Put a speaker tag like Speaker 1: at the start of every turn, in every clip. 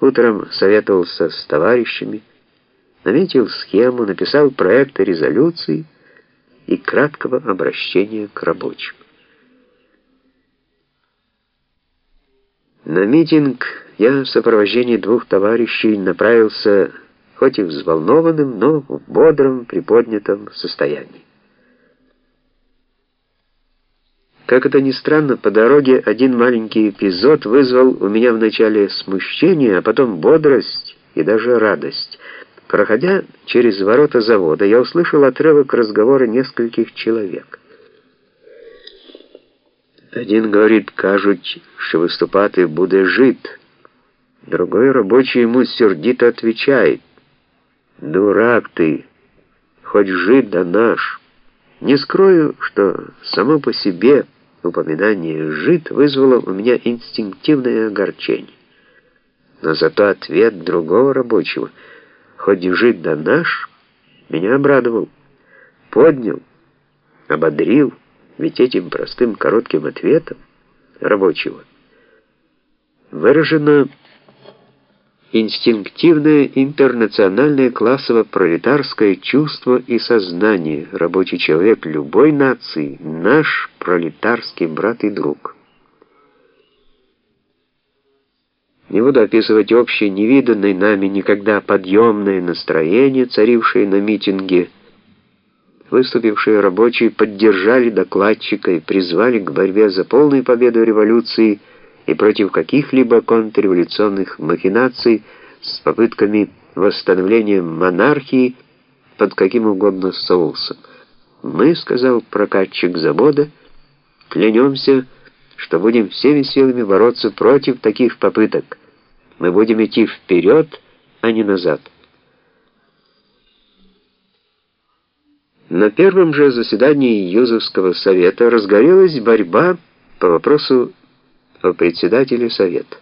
Speaker 1: Утром советовался с товарищами, наметил схему, написал проект резолюции и краткого обращения к рабочим. На митинг я в сопровождении двух товарищей направился хоть и взволнованным, но в бодром, приподнятом состоянии. Как это ни странно, по дороге один маленький эпизод вызвал у меня вначале смущение, а потом бодрость и даже радость. Проходя через ворота завода, я услышал отрывок разговора нескольких человек. Один говорит, кажуть, що виступати буде жид. Другой рабочий ему сердито отвечает, «Дурак ты, хоть жид да наш». Не скрою, что само по себе упоминание «жид» вызвало у меня инстинктивное огорчение. Но зато ответ другого рабочего, хоть жид да наш, меня обрадовал, поднял, ободрил, ведь этим простым коротким ответом рабочего выражено инстинктивное интернациональное классово-пролетарское чувство и сознание. Рабочий человек любой нации — наш пролетарский брат и друг. Не буду описывать общее, невиданное нами никогда подъемное настроение, царившее на митинге. Выступившие рабочие поддержали докладчика и призвали к борьбе за полную победу революции – и против каких-либо контрреволюционных махинаций с попытками восстановления монархии под каким угодно соусом. Мы, сказал прокатчик завода, клянемся, что будем всеми силами бороться против таких попыток. Мы будем идти вперед, а не назад. На первом же заседании Юзовского совета разгорелась борьба по вопросу о председателе Совета.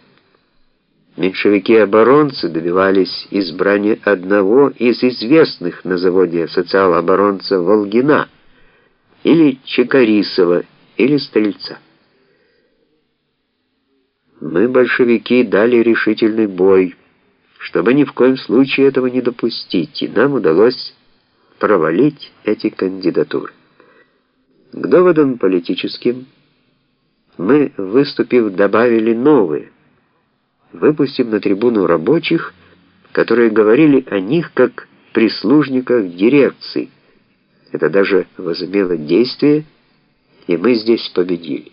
Speaker 1: Меньшевики-оборонцы добивались избрания одного из известных на заводе социал-оборонца Волгина или Чекарисова или Стрельца. Мы, большевики, дали решительный бой, чтобы ни в коем случае этого не допустить, и нам удалось провалить эти кандидатуры. К доводам политическим мы, выступив, добавили новые, выпустив на трибуну рабочих, которые говорили о них как прислужниках дирекции. Это даже возымело действие, и мы здесь победили.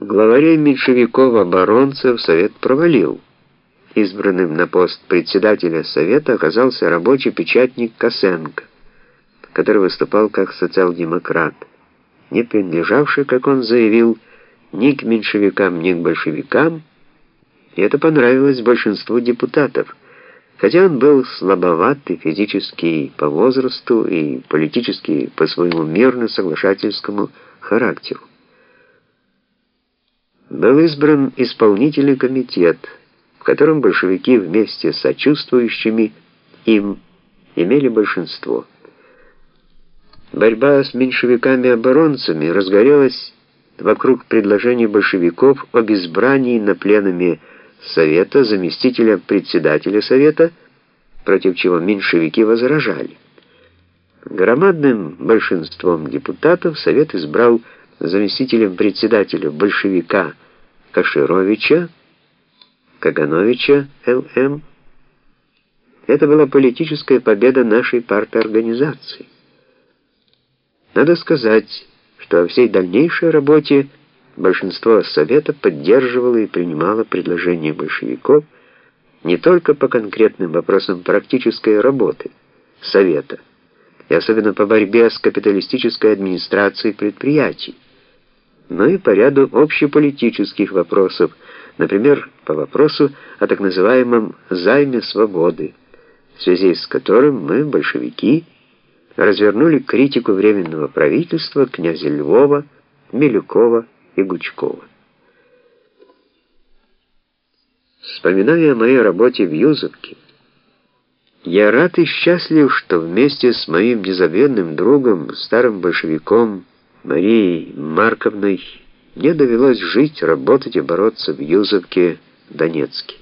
Speaker 1: Главарей меньшевиков-оборонцев Совет провалил. Избранным на пост председателя Совета оказался рабочий печатник Косенко, который выступал как социал-демократ не принадлежавший, как он заявил, ни к меньшевикам, ни к большевикам, и это понравилось большинству депутатов, хотя он был слабоват и физически по возрасту, и политически по своему мирно-соглашательскому характеру. Был избран исполнительный комитет, в котором большевики вместе с сочувствующими им имели большинство. Борьба с меньшевиками-оборонцами разгорелась вокруг предложения большевиков об избрании на пленуме Совета заместителя председателя Совета, против чего меньшевики возражали. Громадным большинством депутатов Совет избрал заместителем председателя большевика Кашировича, Кагановича Л.М. Это была политическая победа нашей парторганизации. Надо сказать, что во всей дальнейшей работе большинство Совета поддерживало и принимало предложения большевиков не только по конкретным вопросам практической работы Совета, и особенно по борьбе с капиталистической администрацией предприятий, но и по ряду общеполитических вопросов, например, по вопросу о так называемом «займе свободы», в связи с которым мы, большевики, развернули критику Временного правительства князя Львова, Милюкова и Гучкова. Вспоминая о моей работе в Юзовке, я рад и счастлив, что вместе с моим незабвенным другом, старым большевиком Марией Марковной, мне довелось жить, работать и бороться в Юзовке Донецке.